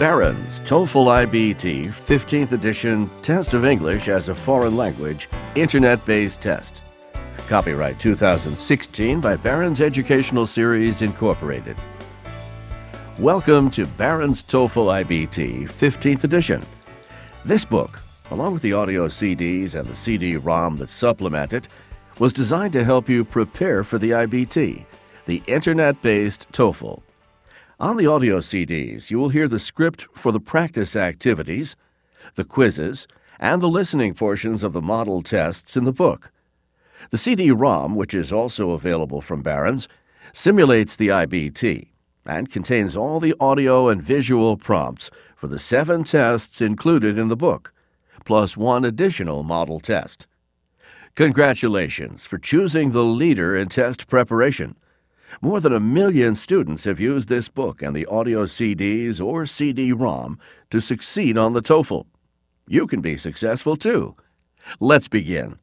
Barron's TOEFL IBT 15th edition Test of English as a Foreign Language Internet based test. Copyright 2016 by Barron's Educational Series Incorporated. Welcome to Barron's TOEFL IBT 15th edition. This book, along with the audio CDs and the CD ROM that supplement it, was designed to help you prepare for the IBT, the internet based TOEFL. On the audio CDs, you will hear the script for the practice activities, the quizzes, and the listening portions of the model tests in the book. The CD ROM, which is also available from Barron's, simulates the IBT and contains all the audio and visual prompts for the seven tests included in the book, plus one additional model test. Congratulations for choosing the leader in test preparation. More than a million students have used this book and the audio CDs or CD ROM to succeed on the TOEFL. You can be successful too. Let's begin.